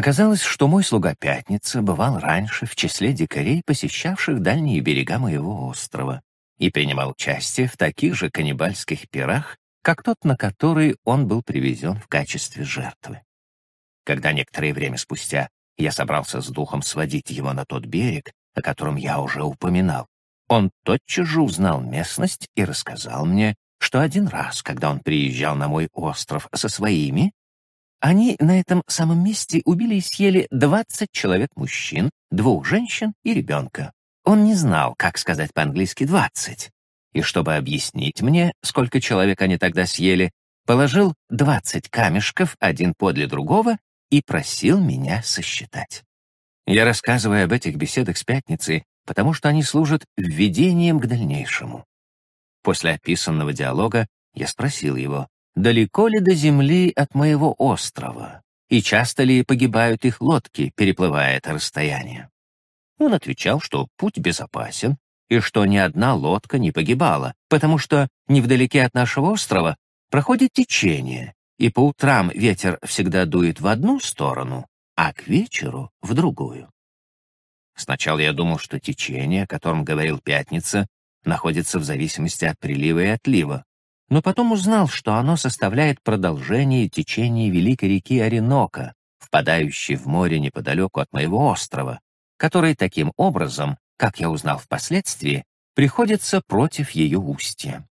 Оказалось, что мой слуга Пятница бывал раньше в числе дикарей, посещавших дальние берега моего острова, и принимал участие в таких же каннибальских пирах, как тот, на который он был привезен в качестве жертвы. Когда некоторое время спустя я собрался с духом сводить его на тот берег, о котором я уже упоминал, он тотчас же узнал местность и рассказал мне, что один раз, когда он приезжал на мой остров со своими, они на этом самом месте убили и съели 20 человек мужчин, двух женщин и ребенка. Он не знал, как сказать по-английски «двадцать». И чтобы объяснить мне, сколько человек они тогда съели, положил 20 камешков один подле другого и просил меня сосчитать. Я рассказываю об этих беседах с пятницей, потому что они служат введением к дальнейшему. После описанного диалога я спросил его, далеко ли до земли от моего острова, и часто ли погибают их лодки, переплывая это расстояние. Он отвечал, что путь безопасен, и что ни одна лодка не погибала, потому что невдалеке от нашего острова проходит течение, и по утрам ветер всегда дует в одну сторону, а к вечеру — в другую. Сначала я думал, что течение, о котором говорил Пятница, находится в зависимости от прилива и отлива, но потом узнал, что оно составляет продолжение течения великой реки Оренока, впадающей в море неподалеку от моего острова, который таким образом, как я узнал впоследствии, приходится против ее устья.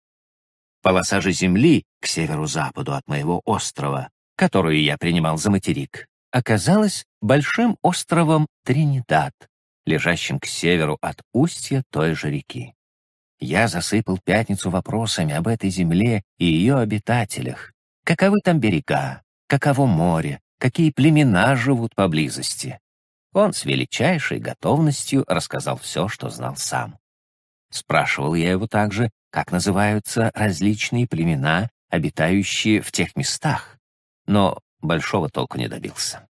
Полоса же земли к северу-западу от моего острова, которую я принимал за материк, оказалась большим островом Тринидад, лежащим к северу от устья той же реки. Я засыпал пятницу вопросами об этой земле и ее обитателях. Каковы там берега, каково море, какие племена живут поблизости. Он с величайшей готовностью рассказал все, что знал сам. Спрашивал я его также, как называются различные племена, обитающие в тех местах, но большого толку не добился.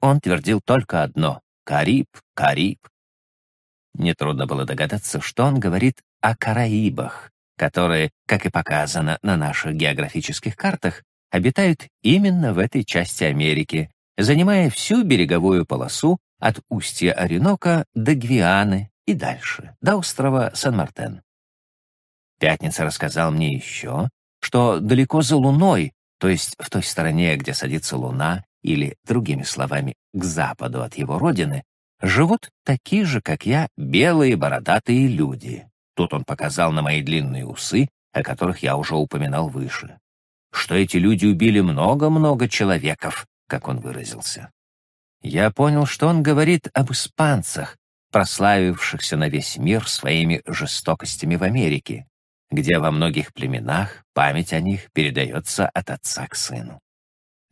Он твердил только одно — «Кариб, Кариб». Нетрудно было догадаться, что он говорит о Караибах, которые, как и показано на наших географических картах, обитают именно в этой части Америки, занимая всю береговую полосу от устья Оренока до Гвианы и дальше, до острова Сан-Мартен. Пятница рассказал мне еще, что далеко за Луной, то есть в той стороне, где садится Луна, или, другими словами, к западу от его родины, живут такие же, как я, белые бородатые люди. Тут он показал на мои длинные усы, о которых я уже упоминал выше. Что эти люди убили много-много человеков, как он выразился. Я понял, что он говорит об испанцах, прославившихся на весь мир своими жестокостями в Америке, где во многих племенах память о них передается от отца к сыну.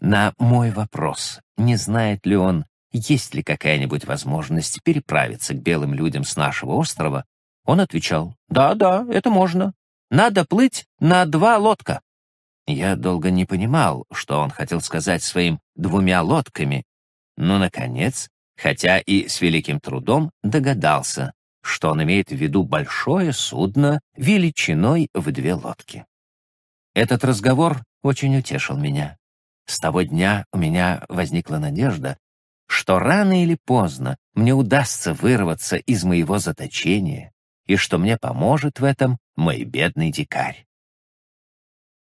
На мой вопрос, не знает ли он, есть ли какая-нибудь возможность переправиться к белым людям с нашего острова, он отвечал, «Да-да, это можно. Надо плыть на два лодка». Я долго не понимал, что он хотел сказать своим «двумя лодками», но, наконец, хотя и с великим трудом, догадался, что он имеет в виду большое судно величиной в две лодки. Этот разговор очень утешил меня. С того дня у меня возникла надежда, что рано или поздно мне удастся вырваться из моего заточения и что мне поможет в этом мой бедный дикарь.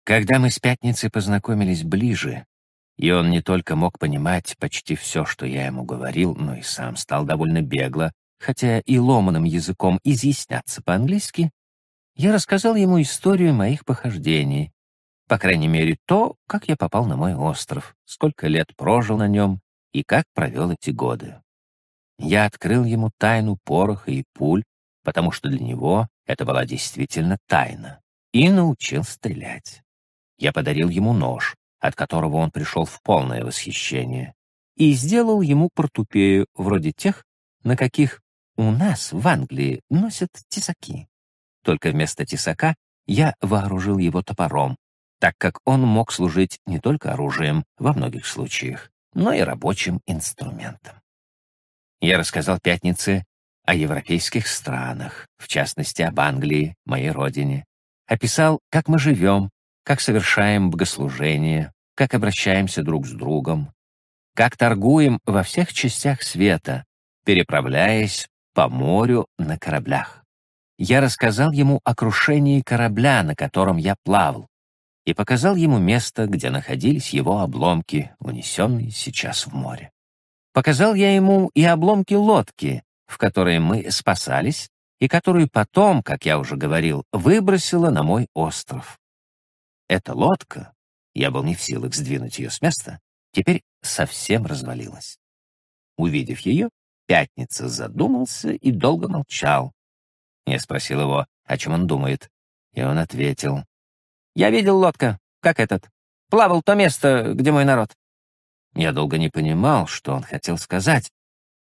Когда мы с пятницей познакомились ближе, и он не только мог понимать почти все, что я ему говорил, но и сам стал довольно бегло, хотя и ломаным языком изъясняться по-английски, я рассказал ему историю моих похождений, по крайней мере, то, как я попал на мой остров, сколько лет прожил на нем и как провел эти годы. Я открыл ему тайну пороха и пуль, потому что для него это была действительно тайна, и научил стрелять. Я подарил ему нож, от которого он пришел в полное восхищение, и сделал ему портупею вроде тех, на каких у нас в Англии носят тесаки. Только вместо тесака я вооружил его топором, так как он мог служить не только оружием во многих случаях, но и рабочим инструментом. Я рассказал Пятнице о европейских странах, в частности, об Англии, моей родине. Описал, как мы живем, как совершаем богослужение, как обращаемся друг с другом. как торгуем во всех частях света, переправляясь по морю на кораблях. Я рассказал ему о крушении корабля, на котором я плавал, и показал ему место, где находились его обломки, унесенные сейчас в море. Показал я ему и обломки лодки, в которой мы спасались, и которую потом, как я уже говорил, выбросила на мой остров. Эта лодка, я был не в силах сдвинуть ее с места, теперь совсем развалилась. Увидев ее, Пятница задумался и долго молчал. Я спросил его, о чем он думает, и он ответил. «Я видел лодка, как этот. Плавал то место, где мой народ». Я долго не понимал, что он хотел сказать.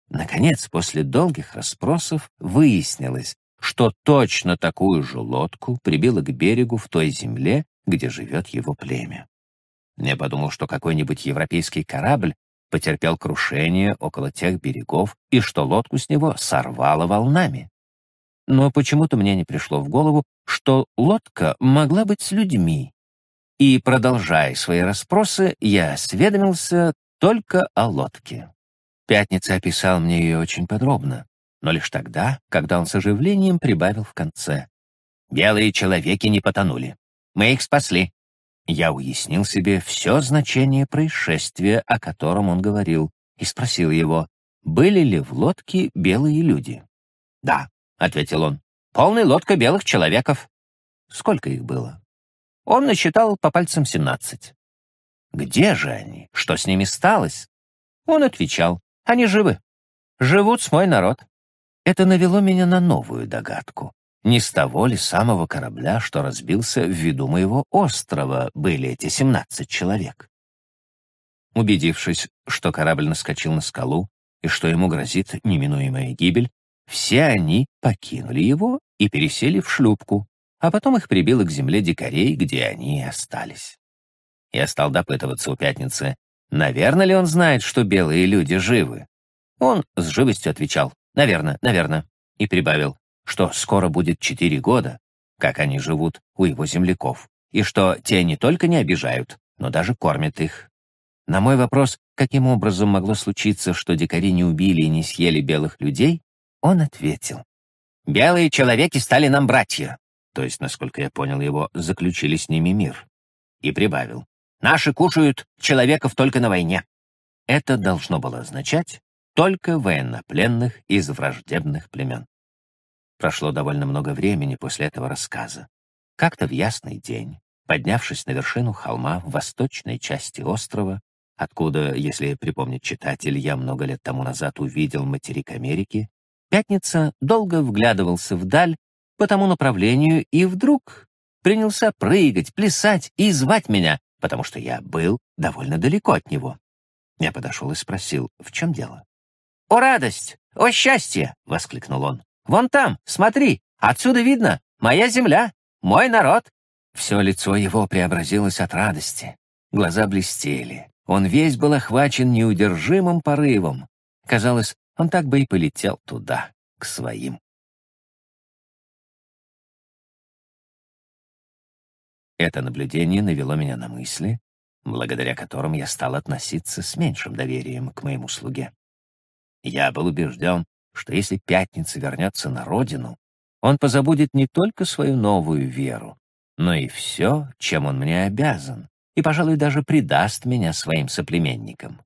Наконец, после долгих расспросов, выяснилось, что точно такую же лодку прибило к берегу в той земле, где живет его племя. Я подумал, что какой-нибудь европейский корабль потерпел крушение около тех берегов и что лодку с него сорвало волнами. Но почему-то мне не пришло в голову, что лодка могла быть с людьми. И, продолжая свои расспросы, я осведомился только о лодке. Пятница описал мне ее очень подробно, но лишь тогда, когда он с оживлением прибавил в конце. «Белые человеки не потонули. Мы их спасли. Я уяснил себе все значение происшествия, о котором он говорил, и спросил его, были ли в лодке белые люди. «Да», — ответил он, — «полная лодка белых человеков». Сколько их было? Он насчитал по пальцам семнадцать. Где же они? Что с ними сталось? Он отвечал, они живы. Живут с мой народ. Это навело меня на новую догадку. Не с того ли самого корабля, что разбился в виду моего острова, были эти семнадцать человек? Убедившись, что корабль наскочил на скалу и что ему грозит неминуемая гибель, все они покинули его и пересели в шлюпку, а потом их прибило к земле дикарей, где они и остались. Я стал допытываться у пятницы, наверное ли он знает, что белые люди живы. Он с живостью отвечал «Наверно, наверно», и прибавил что скоро будет четыре года, как они живут у его земляков, и что те не только не обижают, но даже кормят их. На мой вопрос, каким образом могло случиться, что дикари не убили и не съели белых людей, он ответил. «Белые человеки стали нам братья», то есть, насколько я понял его, заключили с ними мир. И прибавил. «Наши кушают человеков только на войне». Это должно было означать только военнопленных из враждебных племен. Прошло довольно много времени после этого рассказа. Как-то в ясный день, поднявшись на вершину холма в восточной части острова, откуда, если припомнить читатель, я много лет тому назад увидел материк Америки, Пятница долго вглядывался вдаль по тому направлению и вдруг принялся прыгать, плясать и звать меня, потому что я был довольно далеко от него. Я подошел и спросил, в чем дело? «О, радость! О, счастье!» — воскликнул он. Вон там, смотри, отсюда видно, моя земля, мой народ». Все лицо его преобразилось от радости. Глаза блестели. Он весь был охвачен неудержимым порывом. Казалось, он так бы и полетел туда, к своим. Это наблюдение навело меня на мысли, благодаря которым я стал относиться с меньшим доверием к моему слуге. Я был убежден, что если Пятница вернется на родину, он позабудет не только свою новую веру, но и все, чем он мне обязан, и, пожалуй, даже предаст меня своим соплеменникам.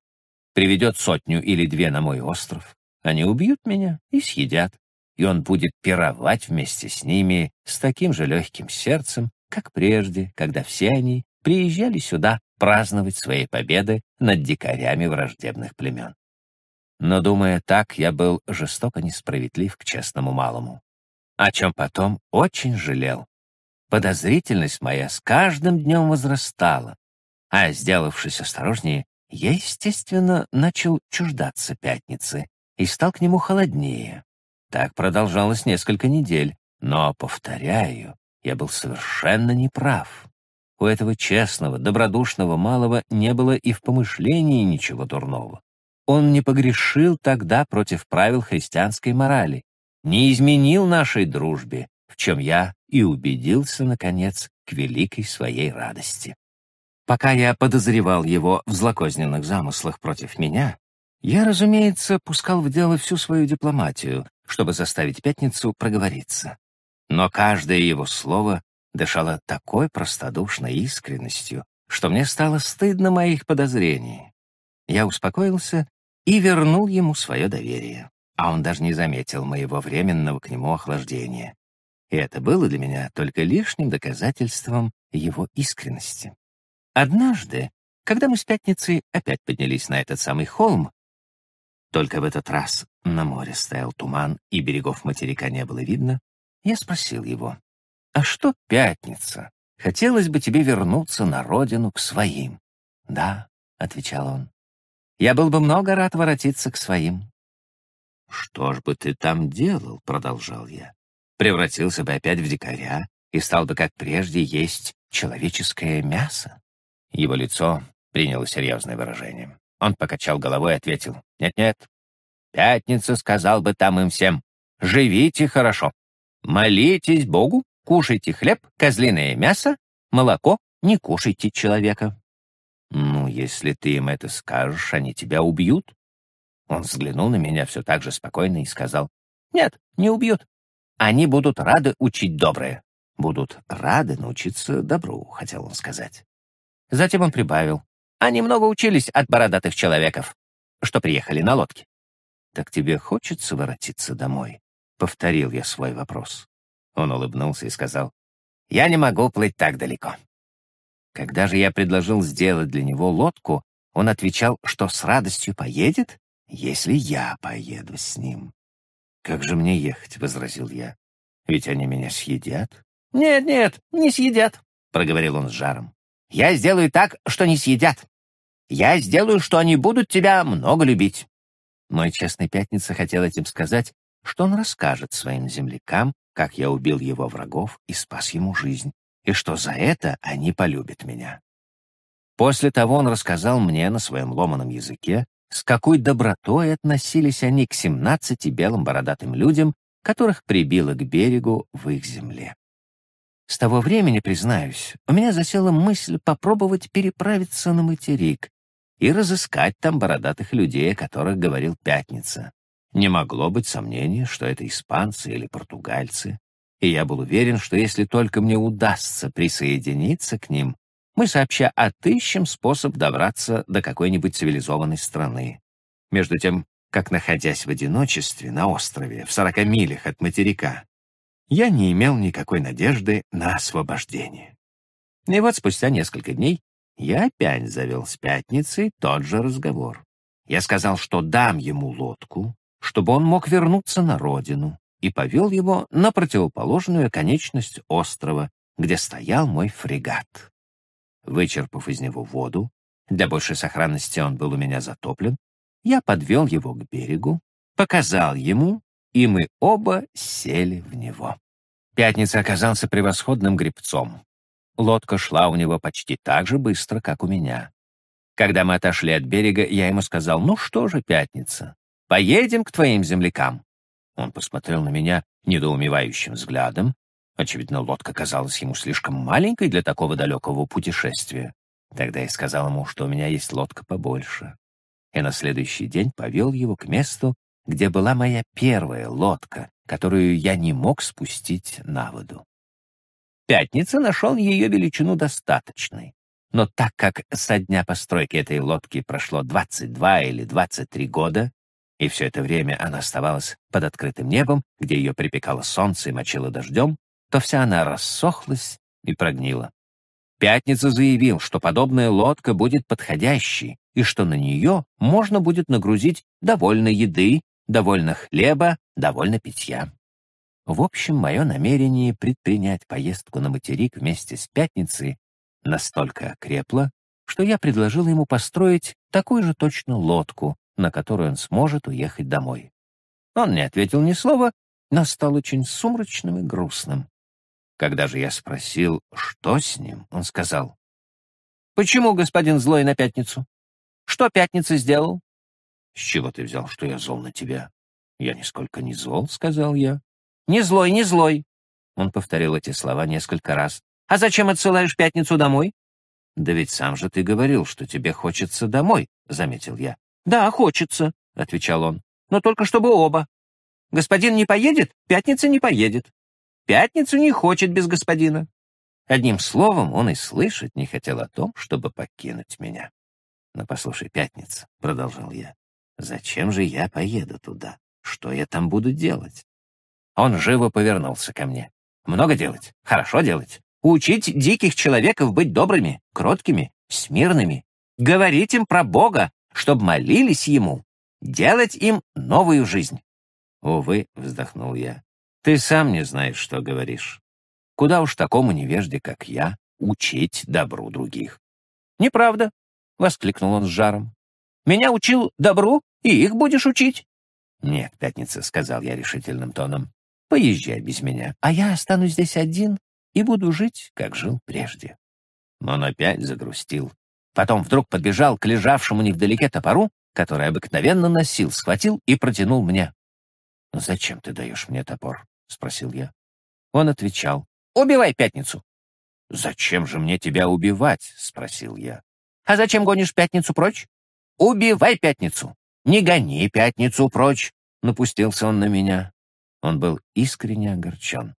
Приведет сотню или две на мой остров, они убьют меня и съедят, и он будет пировать вместе с ними с таким же легким сердцем, как прежде, когда все они приезжали сюда праздновать свои победы над дикарями враждебных племен. Но, думая так, я был жестоко несправедлив к честному малому, о чем потом очень жалел. Подозрительность моя с каждым днем возрастала, а, сделавшись осторожнее, я, естественно, начал чуждаться пятницы и стал к нему холоднее. Так продолжалось несколько недель, но, повторяю, я был совершенно неправ. У этого честного, добродушного малого не было и в помышлении ничего дурного. Он не погрешил тогда против правил христианской морали, не изменил нашей дружбе, в чем я и убедился, наконец, к великой своей радости. Пока я подозревал его в злокозненных замыслах против меня, я, разумеется, пускал в дело всю свою дипломатию, чтобы заставить Пятницу проговориться. Но каждое его слово дышало такой простодушной искренностью, что мне стало стыдно моих подозрений. Я успокоился и вернул ему свое доверие, а он даже не заметил моего временного к нему охлаждения. И это было для меня только лишним доказательством его искренности. Однажды, когда мы с Пятницей опять поднялись на этот самый холм, только в этот раз на море стоял туман, и берегов материка не было видно, я спросил его, «А что пятница? Хотелось бы тебе вернуться на родину к своим». «Да», — отвечал он, «я был бы много рад воротиться к своим». «Что ж бы ты там делал?» — продолжал я. «Превратился бы опять в дикаря и стал бы, как прежде, есть человеческое мясо?» Его лицо приняло серьезное выражение. Он покачал головой и ответил, «Нет-нет, пятница сказал бы там им всем, живите хорошо, молитесь Богу, кушайте хлеб, козлиное мясо, молоко, не кушайте человека». «Ну, если ты им это скажешь, они тебя убьют». Он взглянул на меня все так же спокойно и сказал, «Нет, не убьют. Они будут рады учить доброе. Будут рады научиться добру», — хотел он сказать. Затем он прибавил, они много учились от бородатых человеков, что приехали на лодке. «Так тебе хочется воротиться домой?» — повторил я свой вопрос. Он улыбнулся и сказал, «Я не могу плыть так далеко». Когда же я предложил сделать для него лодку, он отвечал, что с радостью поедет, если я поеду с ним. «Как же мне ехать?» — возразил я. «Ведь они меня съедят». «Нет, нет, не съедят», — проговорил он с жаром. Я сделаю так, что не съедят. Я сделаю, что они будут тебя много любить». Мой честный Пятница хотел этим сказать, что он расскажет своим землякам, как я убил его врагов и спас ему жизнь, и что за это они полюбят меня. После того он рассказал мне на своем ломаном языке, с какой добротой относились они к семнадцати белым бородатым людям, которых прибило к берегу в их земле. С того времени, признаюсь, у меня засела мысль попробовать переправиться на материк и разыскать там бородатых людей, о которых говорил Пятница. Не могло быть сомнений, что это испанцы или португальцы, и я был уверен, что если только мне удастся присоединиться к ним, мы сообща отыщем способ добраться до какой-нибудь цивилизованной страны. Между тем, как находясь в одиночестве на острове в сорока милях от материка, я не имел никакой надежды на освобождение. И вот спустя несколько дней я опять завел с пятницей тот же разговор. Я сказал, что дам ему лодку, чтобы он мог вернуться на родину, и повел его на противоположную конечность острова, где стоял мой фрегат. Вычерпав из него воду, для большей сохранности он был у меня затоплен, я подвел его к берегу, показал ему и мы оба сели в него. Пятница оказался превосходным гребцом. Лодка шла у него почти так же быстро, как у меня. Когда мы отошли от берега, я ему сказал, «Ну что же, Пятница, поедем к твоим землякам». Он посмотрел на меня недоумевающим взглядом. Очевидно, лодка казалась ему слишком маленькой для такого далекого путешествия. Тогда я сказал ему, что у меня есть лодка побольше. И на следующий день повел его к месту, где была моя первая лодка, которую я не мог спустить на воду. Пятница нашел ее величину достаточной. Но так как со дня постройки этой лодки прошло 22 или 23 года, и все это время она оставалась под открытым небом, где ее припекало солнце и мочило дождем, то вся она рассохлась и прогнила. Пятница заявил, что подобная лодка будет подходящей, и что на нее можно будет нагрузить довольно еды довольно хлеба, довольно питья. В общем, мое намерение предпринять поездку на материк вместе с Пятницей настолько окрепло, что я предложил ему построить такую же точно лодку, на которую он сможет уехать домой. Он не ответил ни слова, но стал очень сумрачным и грустным. Когда же я спросил, что с ним, он сказал, «Почему господин злой на пятницу? Что пятница сделал? «С чего ты взял, что я зол на тебя?» «Я нисколько не зол», — сказал я. «Не злой, не злой!» Он повторил эти слова несколько раз. «А зачем отсылаешь пятницу домой?» «Да ведь сам же ты говорил, что тебе хочется домой», — заметил я. «Да, хочется», — отвечал он. «Но только чтобы оба. Господин не поедет, пятница не поедет. Пятницу не хочет без господина». Одним словом, он и слышать не хотел о том, чтобы покинуть меня. «Но послушай, пятница», — продолжал я, — «зачем же я поеду туда? Что я там буду делать?» Он живо повернулся ко мне. «Много делать? Хорошо делать. Учить диких человеков быть добрыми, кроткими, смирными. Говорить им про Бога, чтобы молились Ему. Делать им новую жизнь. Увы, вздохнул я, ты сам не знаешь, что говоришь. Куда уж такому невежде, как я, учить добру других. Неправда, воскликнул он с жаром. Меня учил добру, и их будешь учить. Нет, Пятница, сказал я решительным тоном. Поезжай без меня, а я останусь здесь один и буду жить, как жил прежде. Но он опять загрустил. Потом вдруг подбежал к лежавшему невдалеке топору, который обыкновенно носил, схватил и протянул мне. «Ну, «Зачем ты даешь мне топор?» — спросил я. Он отвечал. «Убивай пятницу!» «Зачем же мне тебя убивать?» — спросил я. «А зачем гонишь пятницу прочь?» «Убивай пятницу! Не гони пятницу прочь!» — напустился он на меня. Он был искренне огорчен.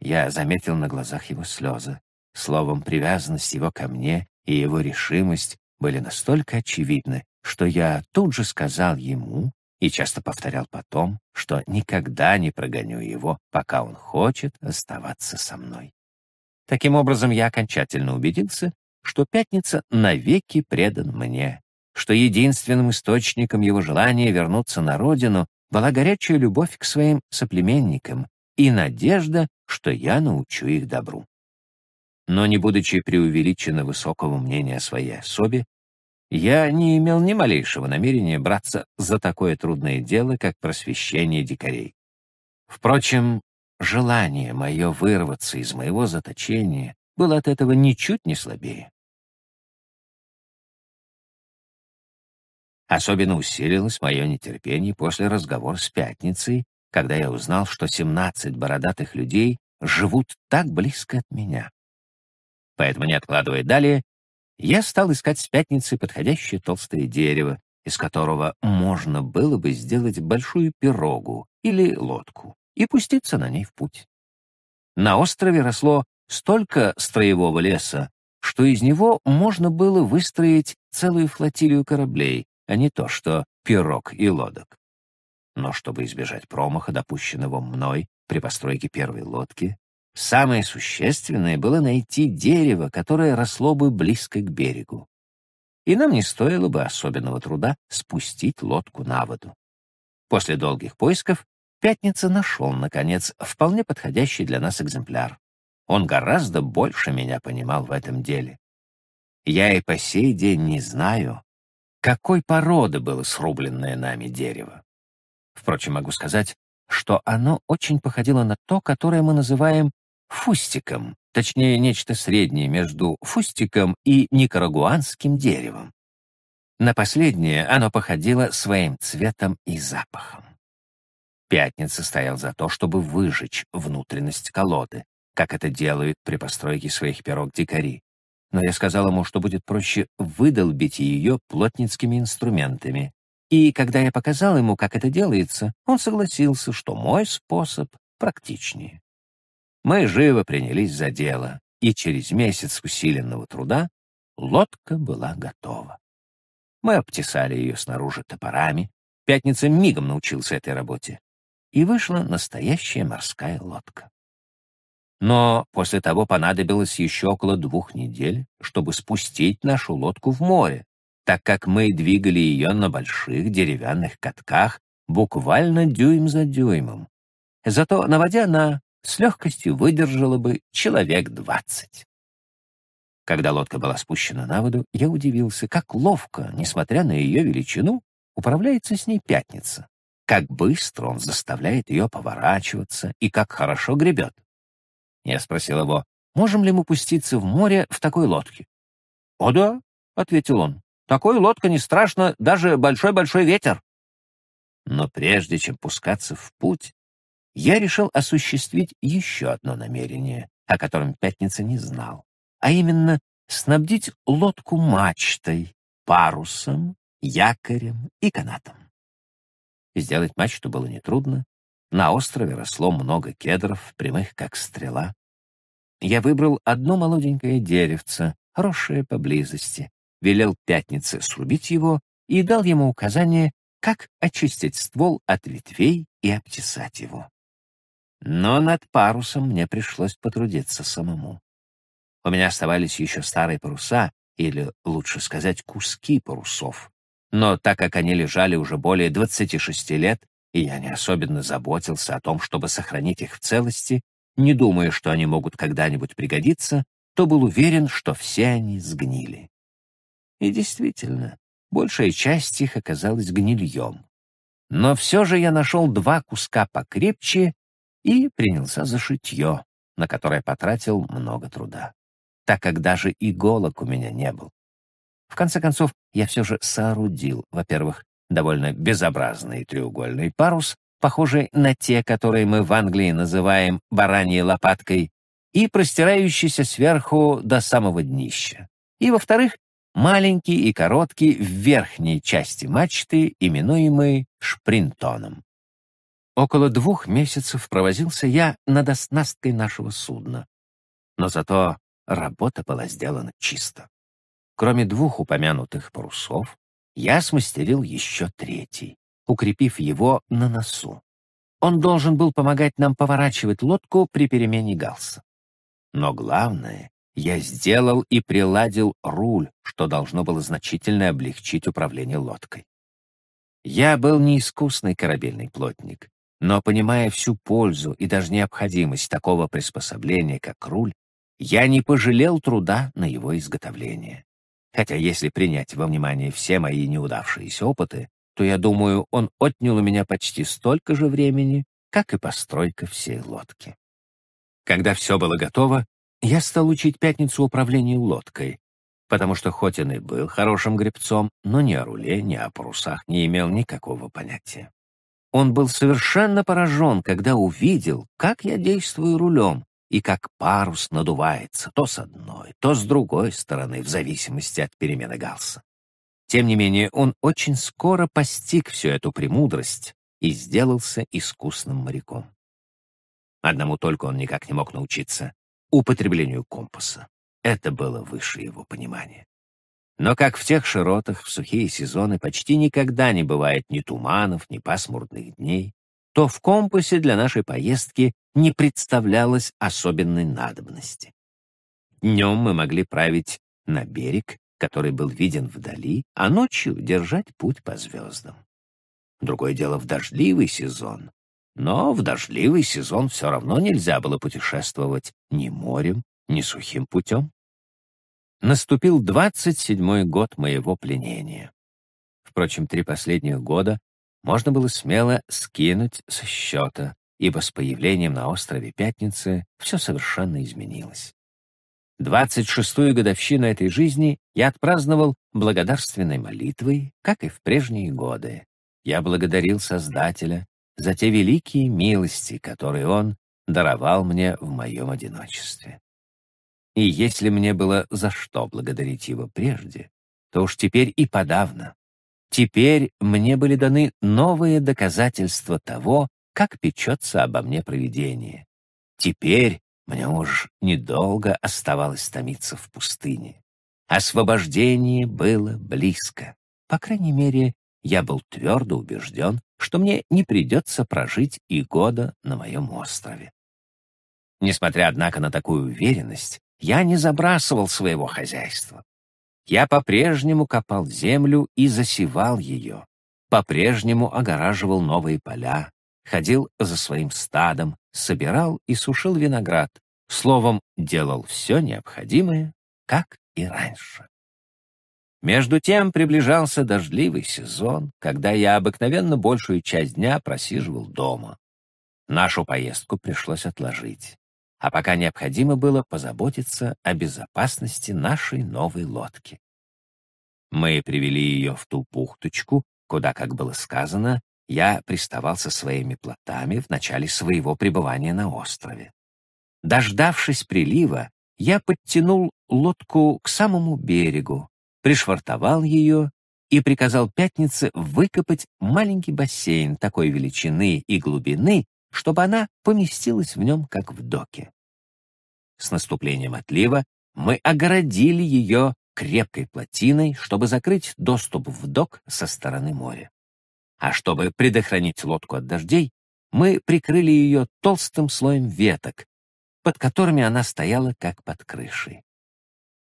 Я заметил на глазах его слезы. Словом, привязанность его ко мне и его решимость были настолько очевидны, что я тут же сказал ему и часто повторял потом, что никогда не прогоню его, пока он хочет оставаться со мной. Таким образом, я окончательно убедился, что Пятница навеки предан мне, что единственным источником его желания вернуться на родину была горячая любовь к своим соплеменникам и надежда, что я научу их добру. Но не будучи преувеличенно высокого мнения о своей особе, я не имел ни малейшего намерения браться за такое трудное дело, как просвещение дикарей. Впрочем, желание мое вырваться из моего заточения было от этого ничуть не слабее. Особенно усилилось мое нетерпение после разговора с Пятницей, когда я узнал, что 17 бородатых людей живут так близко от меня. Поэтому, не откладывая далее, я стал искать с пятницы подходящее толстое дерево, из которого можно было бы сделать большую пирогу или лодку и пуститься на ней в путь. На острове росло столько строевого леса, что из него можно было выстроить целую флотилию кораблей, а не то что пирог и лодок. Но чтобы избежать промаха, допущенного мной при постройке первой лодки, самое существенное было найти дерево, которое росло бы близко к берегу. И нам не стоило бы особенного труда спустить лодку на воду. После долгих поисков Пятница нашел, наконец, вполне подходящий для нас экземпляр. Он гораздо больше меня понимал в этом деле. Я и по сей день не знаю, какой породы было срубленное нами дерево. Впрочем, могу сказать, что оно очень походило на то, которое мы называем фустиком, точнее, нечто среднее между фустиком и никарагуанским деревом. На последнее оно походило своим цветом и запахом. Пятница стоял за то, чтобы выжечь внутренность колоды, как это делают при постройке своих пирог дикари. Но я сказал ему, что будет проще выдолбить ее плотницкими инструментами, и когда я показал ему, как это делается, он согласился, что мой способ практичнее. Мы живо принялись за дело, и через месяц усиленного труда лодка была готова. Мы обтесали ее снаружи топорами, Пятница мигом научился этой работе, и вышла настоящая морская лодка. Но после того понадобилось еще около двух недель, чтобы спустить нашу лодку в море, так как мы двигали ее на больших деревянных катках буквально дюйм за дюймом. Зато на воде она с легкостью выдержала бы человек двадцать. Когда лодка была спущена на воду, я удивился, как ловко, несмотря на ее величину, управляется с ней пятница, как быстро он заставляет ее поворачиваться и как хорошо гребет. Я спросил его, можем ли мы пуститься в море в такой лодке? «О да», — ответил он, такой лодка не страшно, даже большой-большой ветер. Но прежде чем пускаться в путь, я решил осуществить еще одно намерение, о котором Пятница не знал, а именно снабдить лодку мачтой, парусом, якорем и канатом. Сделать мачту было нетрудно. На острове росло много кедров, прямых как стрела. Я выбрал одно молоденькое деревце, росшее поблизости, велел пятнице срубить его и дал ему указание, как очистить ствол от ветвей и обтесать его. Но над парусом мне пришлось потрудиться самому. У меня оставались еще старые паруса, или, лучше сказать, куски парусов. Но так как они лежали уже более 26 лет, и я не особенно заботился о том, чтобы сохранить их в целости, не думая, что они могут когда-нибудь пригодиться, то был уверен, что все они сгнили. И действительно, большая часть их оказалась гнильем. Но все же я нашел два куска покрепче и принялся за шитье, на которое потратил много труда, так как даже иголок у меня не было. В конце концов, я все же соорудил, во-первых, довольно безобразный треугольный парус, похожий на те, которые мы в Англии называем бараньей лопаткой, и простирающийся сверху до самого днища. И, во-вторых, маленький и короткий в верхней части мачты, именуемый шпринтоном. Около двух месяцев провозился я над оснасткой нашего судна. Но зато работа была сделана чисто. Кроме двух упомянутых парусов, я смастерил еще третий, укрепив его на носу. Он должен был помогать нам поворачивать лодку при перемене галса. Но главное, я сделал и приладил руль, что должно было значительно облегчить управление лодкой. Я был не искусный корабельный плотник, но, понимая всю пользу и даже необходимость такого приспособления, как руль, я не пожалел труда на его изготовление. Хотя если принять во внимание все мои неудавшиеся опыты, то, я думаю, он отнял у меня почти столько же времени, как и постройка всей лодки. Когда все было готово, я стал учить Пятницу управлению лодкой, потому что хоть он и был хорошим гребцом, но ни о руле, ни о парусах не имел никакого понятия. Он был совершенно поражен, когда увидел, как я действую рулем и как парус надувается то с одной, то с другой стороны, в зависимости от перемены галса. Тем не менее, он очень скоро постиг всю эту премудрость и сделался искусным моряком. Одному только он никак не мог научиться — употреблению компаса. Это было выше его понимания. Но как в тех широтах в сухие сезоны почти никогда не бывает ни туманов, ни пасмурных дней, то в компасе для нашей поездки не представлялось особенной надобности. Днем мы могли править на берег, который был виден вдали, а ночью держать путь по звездам. Другое дело в дождливый сезон, но в дождливый сезон все равно нельзя было путешествовать ни морем, ни сухим путем. Наступил двадцать седьмой год моего пленения. Впрочем, три последних года можно было смело скинуть со счета, ибо с появлением на острове Пятницы все совершенно изменилось. Двадцать шестую годовщину этой жизни я отпраздновал благодарственной молитвой, как и в прежние годы. Я благодарил Создателя за те великие милости, которые Он даровал мне в моем одиночестве. И если мне было за что благодарить Его прежде, то уж теперь и подавно. Теперь мне были даны новые доказательства того, как печется обо мне провидение. Теперь мне уж недолго оставалось томиться в пустыне. Освобождение было близко. По крайней мере, я был твердо убежден, что мне не придется прожить и года на моем острове. Несмотря, однако, на такую уверенность, я не забрасывал своего хозяйства. Я по-прежнему копал землю и засевал ее, по-прежнему огораживал новые поля, ходил за своим стадом, собирал и сушил виноград, словом, делал все необходимое, как и раньше. Между тем приближался дождливый сезон, когда я обыкновенно большую часть дня просиживал дома. Нашу поездку пришлось отложить, а пока необходимо было позаботиться о безопасности нашей новой лодки. Мы привели ее в ту бухточку, куда, как было сказано, я приставал со своими плотами в начале своего пребывания на острове. Дождавшись прилива, я подтянул лодку к самому берегу, пришвартовал ее и приказал Пятнице выкопать маленький бассейн такой величины и глубины, чтобы она поместилась в нем, как в доке. С наступлением отлива мы огородили ее крепкой плотиной, чтобы закрыть доступ в док со стороны моря. А чтобы предохранить лодку от дождей, мы прикрыли ее толстым слоем веток, под которыми она стояла как под крышей.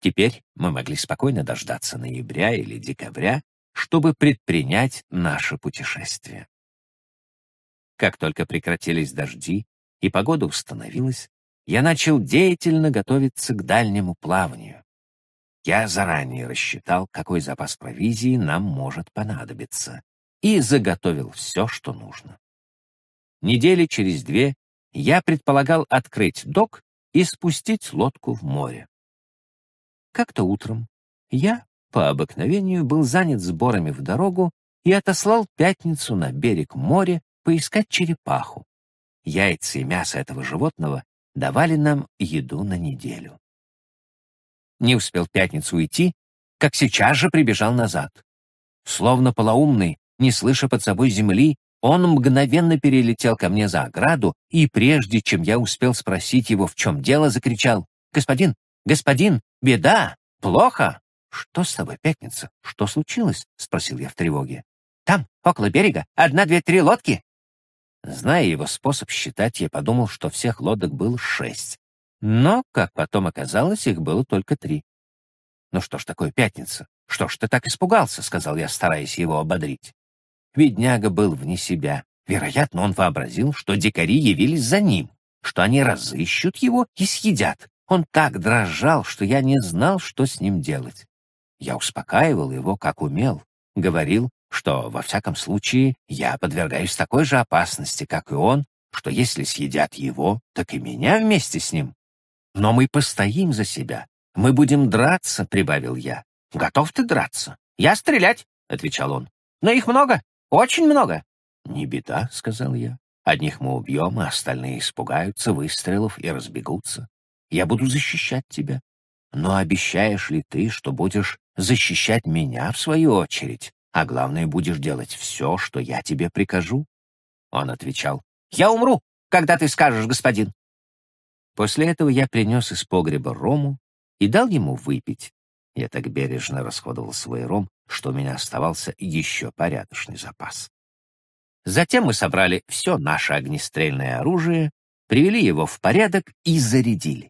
Теперь мы могли спокойно дождаться ноября или декабря, чтобы предпринять наше путешествие. Как только прекратились дожди и погода установилась, я начал деятельно готовиться к дальнему плаванию. Я заранее рассчитал, какой запас провизии нам может понадобиться, и заготовил все, что нужно. Недели через две я предполагал открыть док и спустить лодку в море. Как-то утром я, по обыкновению, был занят сборами в дорогу и отослал пятницу на берег моря поискать черепаху. Яйца и мясо этого животного давали нам еду на неделю. Не успел пятницу уйти, как сейчас же прибежал назад. Словно полоумный, не слыша под собой земли, он мгновенно перелетел ко мне за ограду, и прежде чем я успел спросить его, в чем дело, закричал «Господин, господин, беда, плохо!» «Что с тобой, Пятница? Что случилось?» — спросил я в тревоге. «Там, около берега, одна, две, три лодки. Зная его способ считать, я подумал, что всех лодок было шесть. Но, как потом оказалось, их было только три. «Ну что ж такое пятница? Что ж ты так испугался?» — сказал я, стараясь его ободрить. Бедняга был вне себя. Вероятно, он вообразил, что дикари явились за ним, что они разыщут его и съедят. Он так дрожал, что я не знал, что с ним делать. Я успокаивал его, как умел, говорил, что, во всяком случае, я подвергаюсь такой же опасности, как и он, что если съедят его, так и меня вместе с ним. Но мы постоим за себя. Мы будем драться, — прибавил я. Готов ты драться? Я стрелять, — отвечал он. Но их много, очень много. Не беда, — сказал я. Одних мы убьем, а остальные испугаются выстрелов и разбегутся. Я буду защищать тебя. Но обещаешь ли ты, что будешь защищать меня в свою очередь? А главное, будешь делать все, что я тебе прикажу». Он отвечал, «Я умру, когда ты скажешь, господин». После этого я принес из погреба рому и дал ему выпить. Я так бережно расходовал свой ром, что у меня оставался еще порядочный запас. Затем мы собрали все наше огнестрельное оружие, привели его в порядок и зарядили.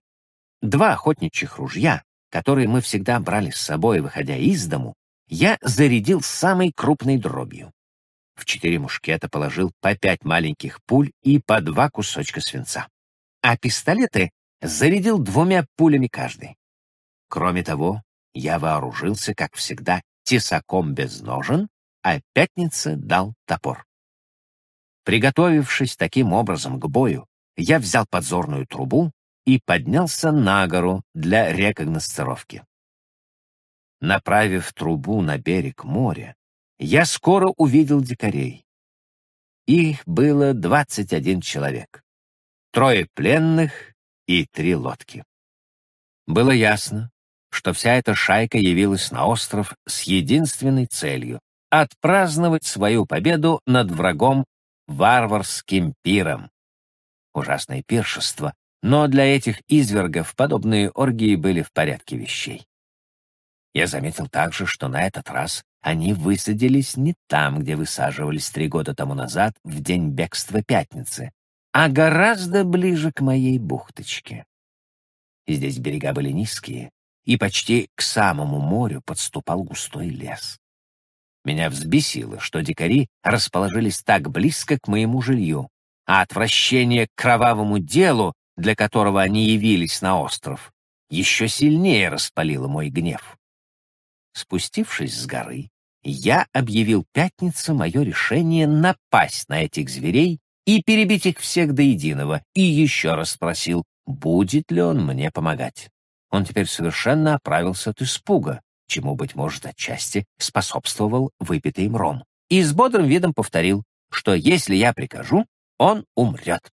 Два охотничьих ружья, которые мы всегда брали с собой, выходя из дому, я зарядил самой крупной дробью. В четыре мушкета положил по пять маленьких пуль и по два кусочка свинца. А пистолеты зарядил двумя пулями каждый. Кроме того, я вооружился, как всегда, тесаком без ножен, а пятница дал топор. Приготовившись таким образом к бою, я взял подзорную трубу и поднялся на гору для рекогносцировки. Направив трубу на берег моря, я скоро увидел дикарей. Их было двадцать один человек, трое пленных и три лодки. Было ясно, что вся эта шайка явилась на остров с единственной целью — отпраздновать свою победу над врагом варварским пиром. Ужасное пиршество, но для этих извергов подобные оргии были в порядке вещей. Я заметил также, что на этот раз они высадились не там, где высаживались три года тому назад, в день бегства Пятницы, а гораздо ближе к моей бухточке. Здесь берега были низкие, и почти к самому морю подступал густой лес. Меня взбесило, что дикари расположились так близко к моему жилью, а отвращение к кровавому делу, для которого они явились на остров, еще сильнее распалило мой гнев. Спустившись с горы, я объявил Пятнице мое решение напасть на этих зверей и перебить их всех до единого, и еще раз спросил, будет ли он мне помогать. Он теперь совершенно оправился от испуга, чему, быть может, отчасти способствовал выпитый им ром, и с бодрым видом повторил, что если я прикажу, он умрет.